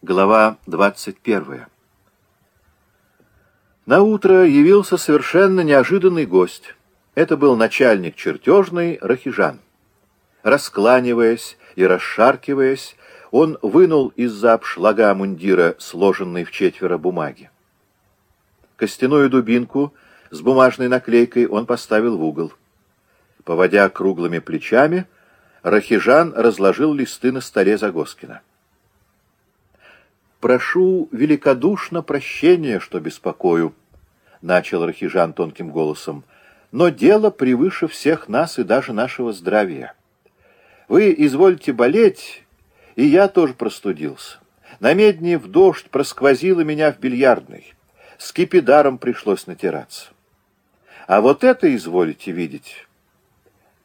Глава 21. На утро явился совершенно неожиданный гость. Это был начальник чертежной Рахижан. Раскланиваясь и расшаркиваясь, он вынул из-за обшлага мундира сложенной в четверо бумаги. Костяную дубинку с бумажной наклейкой он поставил в угол. Поводя круглыми плечами, Рахижан разложил листы на столе Загоскина. «Прошу великодушно прощения, что беспокою», — начал Рахижан тонким голосом, «но дело превыше всех нас и даже нашего здравия. Вы извольте болеть, и я тоже простудился. На медне в дождь просквозило меня в бильярдной. С кипидаром пришлось натираться. А вот это изволите видеть.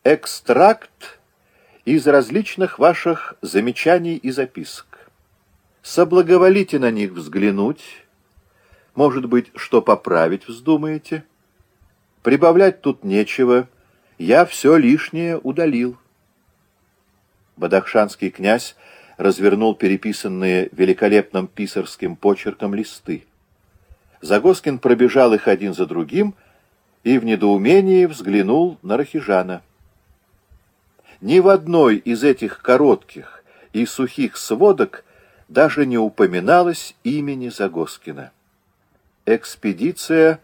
Экстракт из различных ваших замечаний и записок соблаговолите на них взглянуть, может быть, что поправить вздумаете. Прибавлять тут нечего, я все лишнее удалил. Бадахшанский князь развернул переписанные великолепным писарским почерком листы. Загоскин пробежал их один за другим и в недоумении взглянул на Рахижана. Ни в одной из этих коротких и сухих сводок даже не упоминалось имени Загоскина. Экспедиция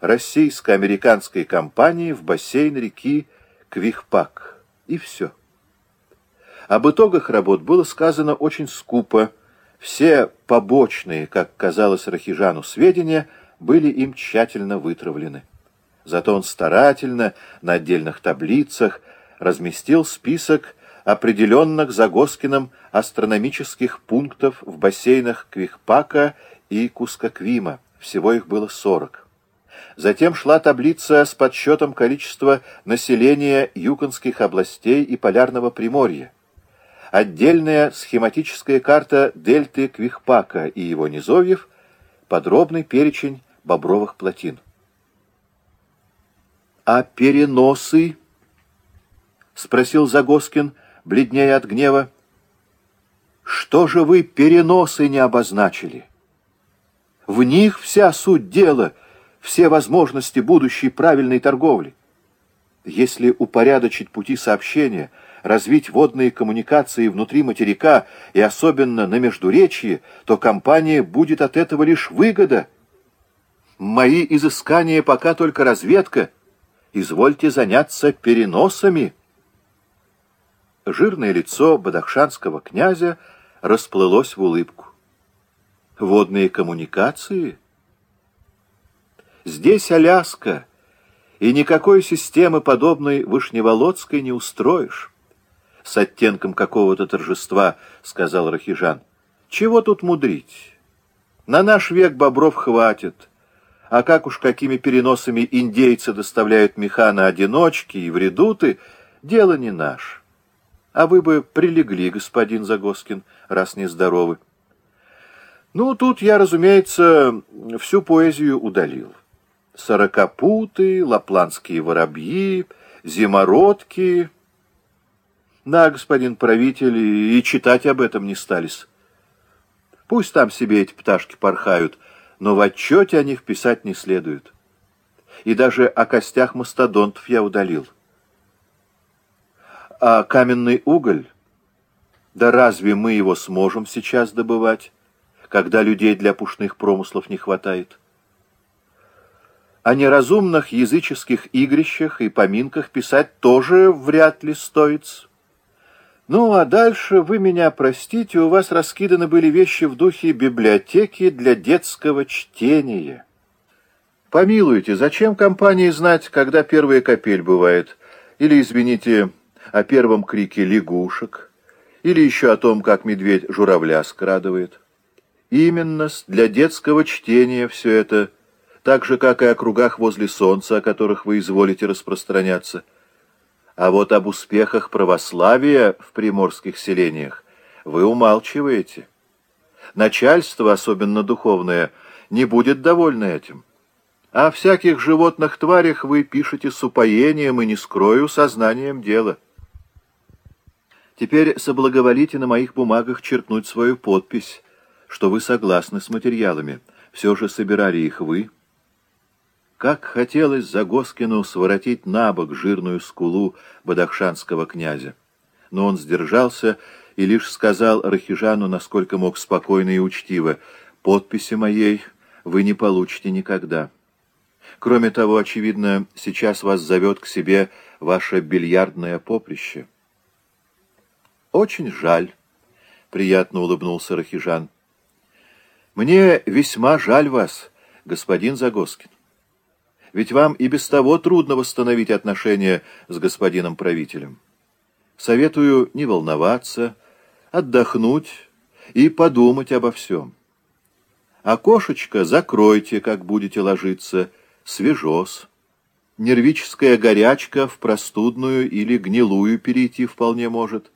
российско-американской компании в бассейн реки Квихпак. И все. Об итогах работ было сказано очень скупо. Все побочные, как казалось Рахижану, сведения были им тщательно вытравлены. Зато он старательно на отдельных таблицах разместил список определенных Загоскиным астрономических пунктов в бассейнах Квихпака и Кускаквима. Всего их было 40. Затем шла таблица с подсчетом количества населения юконских областей и Полярного Приморья. Отдельная схематическая карта дельты Квихпака и его низовьев, подробный перечень бобровых плотин. «А переносы?» — спросил Загоскин — бледнее от гнева. «Что же вы переносы не обозначили? В них вся суть дела, все возможности будущей правильной торговли. Если упорядочить пути сообщения, развить водные коммуникации внутри материка и особенно на Междуречье, то компания будет от этого лишь выгода. Мои изыскания пока только разведка. Извольте заняться переносами». Жирное лицо бадахшанского князя расплылось в улыбку. Водные коммуникации? Здесь Аляска, и никакой системы, подобной Вышневолодской, не устроишь. С оттенком какого-то торжества, сказал Рахижан. Чего тут мудрить? На наш век бобров хватит. А как уж какими переносами индейцы доставляют меха на одиночки и в редуты, дело не наше. А вы бы прилегли, господин Загоскин, раз не здоровы. Ну, тут я, разумеется, всю поэзию удалил. Сорокопуты, лапландские воробьи, зимородки. Да, господин правитель, и читать об этом не стались. Пусть там себе эти пташки порхают, но в отчете о них писать не следует. И даже о костях мастодонтов я удалил. А каменный уголь? Да разве мы его сможем сейчас добывать, когда людей для пушных промыслов не хватает? О неразумных языческих игрищах и поминках писать тоже вряд ли стоит. Ну, а дальше, вы меня простите, у вас раскиданы были вещи в духе библиотеки для детского чтения. Помилуйте, зачем компании знать, когда первая капель бывает? Или, извините, о первом крике лягушек или еще о том, как медведь журавля скрадывает. Именно для детского чтения все это, так же, как и о кругах возле солнца, о которых вы изволите распространяться. А вот об успехах православия в приморских селениях вы умалчиваете. Начальство, особенно духовное, не будет довольно этим. О всяких животных тварях вы пишете с упоением и, не скрою, сознанием дела. Теперь соблаговолите на моих бумагах черкнуть свою подпись. что вы согласны с материалами. Все же собирали их вы. Как хотелось Загоскину своротить на бок жирную скулу бадахшанского князя. Но он сдержался и лишь сказал Рахижану, насколько мог спокойно и учтиво, «Подписи моей вы не получите никогда». Кроме того, очевидно, сейчас вас зовет к себе ваше бильярдное поприще. Очень жаль, — приятно улыбнулся Рахижан. Мне весьма жаль вас, господин Загоскин. Ведь вам и без того трудно восстановить отношения с господином правителем. Советую не волноваться, отдохнуть и подумать обо всем. Окошечко закройте, как будете ложиться, свежос. Нервическая горячка в простудную или гнилую перейти вполне может.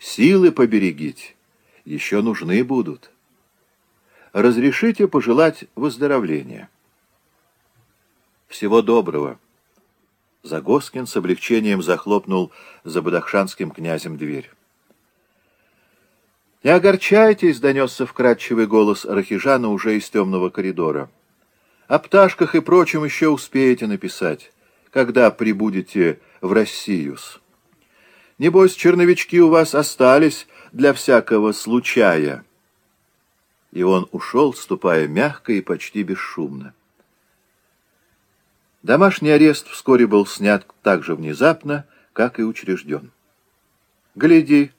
Силы поберегите, еще нужны будут. Разрешите пожелать выздоровления. Всего доброго. Загоскин с облегчением захлопнул за бадахшанским князем дверь. «Не огорчайтесь», — донесся вкрадчивый голос Рахижана уже из темного коридора. О пташках и прочем еще успеете написать, когда прибудете в Россию. Небось, черновички у вас остались для всякого случая. И он ушел, ступая мягко и почти бесшумно. Домашний арест вскоре был снят так же внезапно, как и учрежден. «Гляди,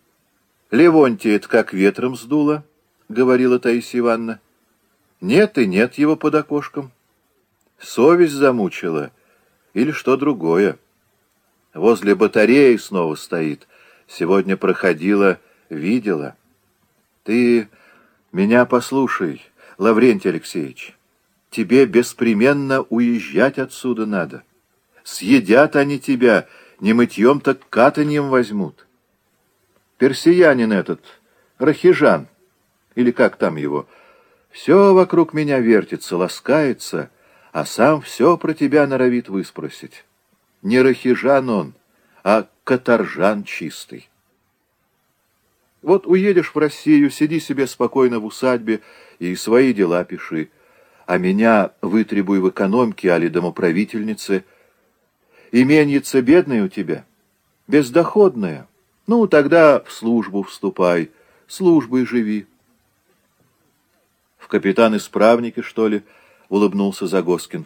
Левонтия как ветром сдуло», — говорила Таисия Ивановна. «Нет и нет его под окошком». Совесть замучила или что другое. Возле батареи снова стоит. Сегодня проходила, видела. Ты меня послушай, Лаврентий Алексеевич. Тебе беспременно уезжать отсюда надо. Съедят они тебя, не мытьем, так катаньем возьмут. Персиянин этот, Рахижан, или как там его, все вокруг меня вертится, ласкается — а сам все про тебя норовит выспросить. Не рахижан он, а каторжан чистый. Вот уедешь в Россию, сиди себе спокойно в усадьбе и свои дела пиши, а меня вытребуй в экономке, али домоправительнице. Именьица бедная у тебя, бездоходная. Ну, тогда в службу вступай, службой живи. В капитан-исправнике, что ли, — улыбнулся Загоскин.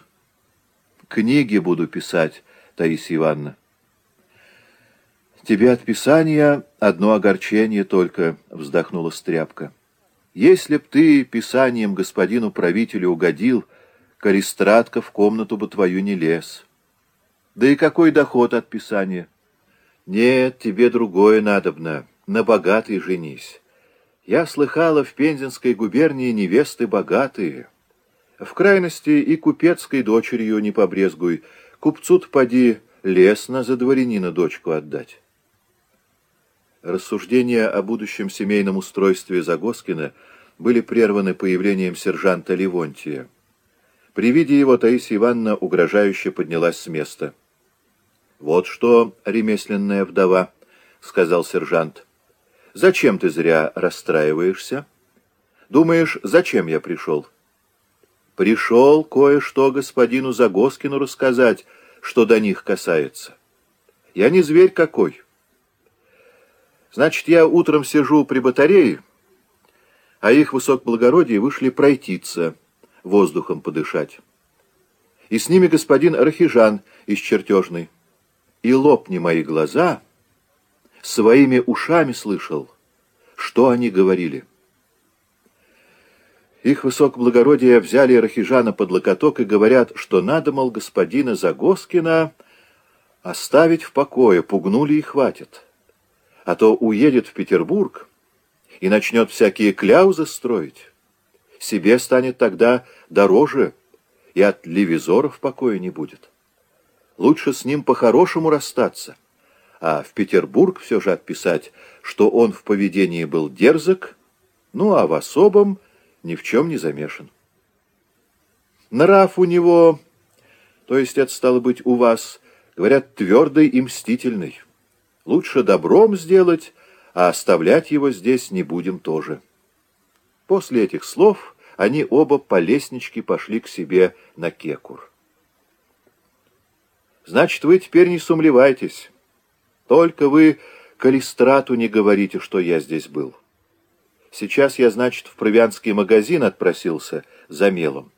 «Книги буду писать, Таисия Ивановна». «Тебе от писания одно огорчение только», — вздохнула Стряпка. «Если б ты писанием господину правителю угодил, Користратка в комнату бы твою не лез. Да и какой доход от писания? Нет, тебе другое надобно, на богатый женись. Я слыхала, в Пензенской губернии невесты богатые». В крайности и купецкой дочерью не побрезгуй. Купцу-то поди лестно за дворянина дочку отдать. Рассуждения о будущем семейном устройстве Загоскина были прерваны появлением сержанта Левонтия. При виде его Таисия Ивановна угрожающе поднялась с места. «Вот что, ремесленная вдова», — сказал сержант, — «зачем ты зря расстраиваешься? Думаешь, зачем я пришел?» Пришел кое-что господину Загоскину рассказать, что до них касается. Я не зверь какой. Значит, я утром сижу при батарее, а их высокоблагородие вышли пройтиться, воздухом подышать. И с ними господин Архижан из чертежной. И лопни мои глаза, своими ушами слышал, что они говорили. Их высокоблагородие взяли Рахижана под локоток и говорят, что надо, мол, господина Загоскина оставить в покое, пугнули и хватит. А то уедет в Петербург и начнет всякие кляузы строить. Себе станет тогда дороже, и от левизоров покоя не будет. Лучше с ним по-хорошему расстаться, а в Петербург все же отписать, что он в поведении был дерзок, ну а в особом ни в чем не замешан. Нрав у него, то есть это стало быть у вас, говорят, твердый и мстительный. Лучше добром сделать, а оставлять его здесь не будем тоже. После этих слов они оба по лестничке пошли к себе на кекур. «Значит, вы теперь не сумлевайтесь. Только вы Калистрату не говорите, что я здесь был. Сейчас я, значит, в провианский магазин отпросился за мелом.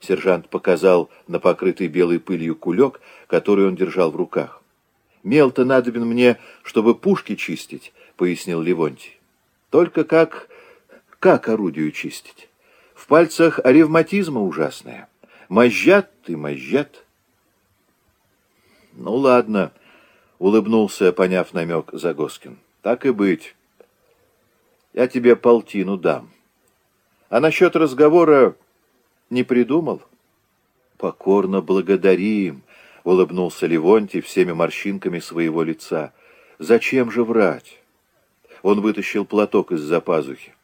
Сержант показал на покрытый белой пылью кулек, который он держал в руках. «Мел-то надобен мне, чтобы пушки чистить», — пояснил Левонтий. «Только как... как орудию чистить? В пальцах ревматизма ужасная. Мозжат ты, мозжат». «Ну, ладно», — улыбнулся, поняв намек Загоскин. «Так и быть. Я тебе полтину дам. А насчет разговора не придумал?» «Покорно благодарим», — улыбнулся Левонтий всеми морщинками своего лица. «Зачем же врать?» Он вытащил платок из-за пазухи.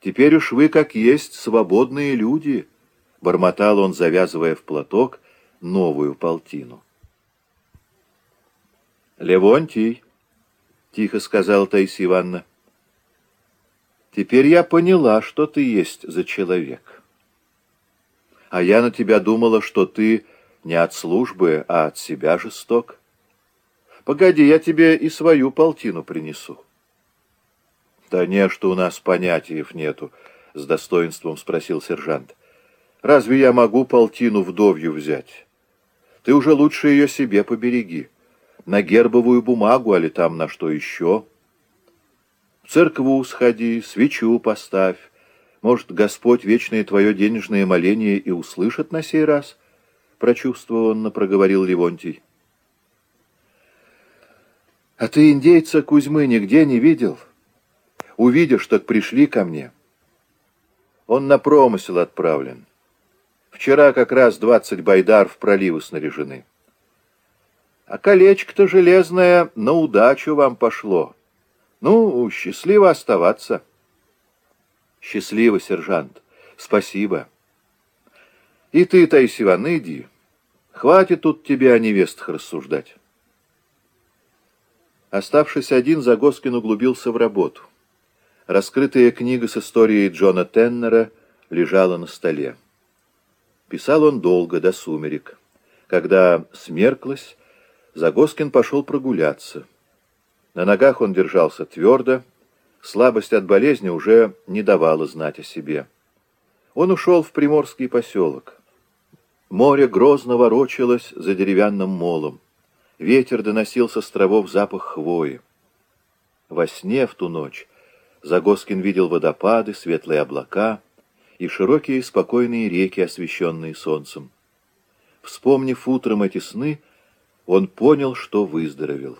«Теперь уж вы, как есть, свободные люди», — бормотал он, завязывая в платок новую полтину. «Левонтий», — тихо сказала Таисия Ивановна, — «теперь я поняла, что ты есть за человек. А я на тебя думала, что ты не от службы, а от себя жесток. Погоди, я тебе и свою полтину принесу. Да не, что у нас понятиев нету, — с достоинством спросил сержант. Разве я могу полтину вдовью взять? Ты уже лучше ее себе побереги. На гербовую бумагу, али там на что еще. В церкву сходи, свечу поставь. Может, Господь вечное твое денежное моление и услышит на сей раз —— прочувствованно проговорил Левонтий. «А ты индейца Кузьмы нигде не видел? Увидишь, так пришли ко мне. Он на промысел отправлен. Вчера как раз двадцать байдар в проливы снаряжены. А колечко-то железное на удачу вам пошло. Ну, счастливо оставаться». «Счастливо, сержант. Спасибо». И ты, Таисия Ивановна, иди. Хватит тут тебе о невестах рассуждать. Оставшись один, Загоскин углубился в работу. Раскрытая книга с историей Джона Теннера лежала на столе. Писал он долго, до сумерек. Когда смерклось, Загоскин пошел прогуляться. На ногах он держался твердо, слабость от болезни уже не давала знать о себе. Он ушел в приморский поселок. Море грозно ворочалось за деревянным молом. Ветер доносил с островов запах хвои. Во сне в ту ночь Загоскин видел водопады, светлые облака и широкие спокойные реки, освещенные солнцем. Вспомнив утром эти сны, он понял, что выздоровел.